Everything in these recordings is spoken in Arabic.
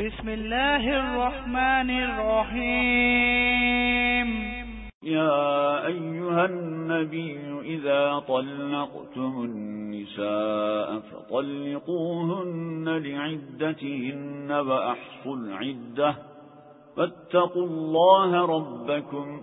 بسم الله الرحمن الرحيم يا أيها النبي إذا طلقتم النساء فطلقوهن لعدتهن وأحصوا العدة. فاتقوا الله ربكم.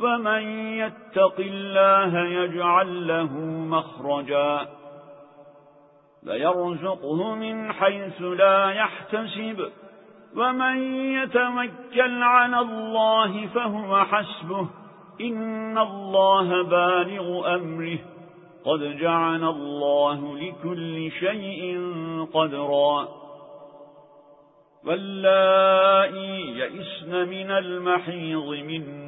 ومن يتق الله يجعل له مخرجا فيرزقه من حيث لا يحتسب ومن يتوكل على الله فهو حسبه إن الله بالغ أمره قد جعل الله لكل شيء قدرا واللائي يئسن من المحيض من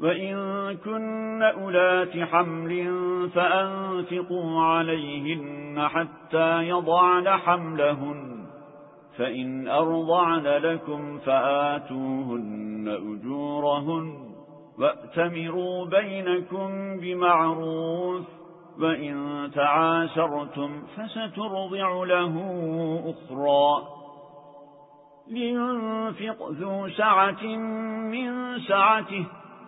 وإن كن أولات حمل فأنفقوا عليهن حتى يضعن حملهن فإن أرضعن لكم فآتوهن أجورهن وأتمروا بينكم بمعروف وإن تعاسرتم فسترضع له أخرى لينفق ذو سعة من سعته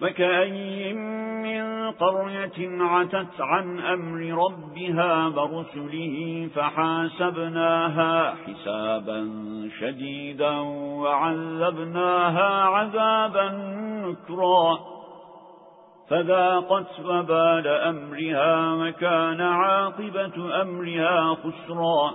فكأي من قرية عتت عن أمر ربها ورسله فحاسبناها حسابا شديدا وعذبناها عذابا نكرا فذاقت وبال أمرها وكان عاقبة أمرها خسرا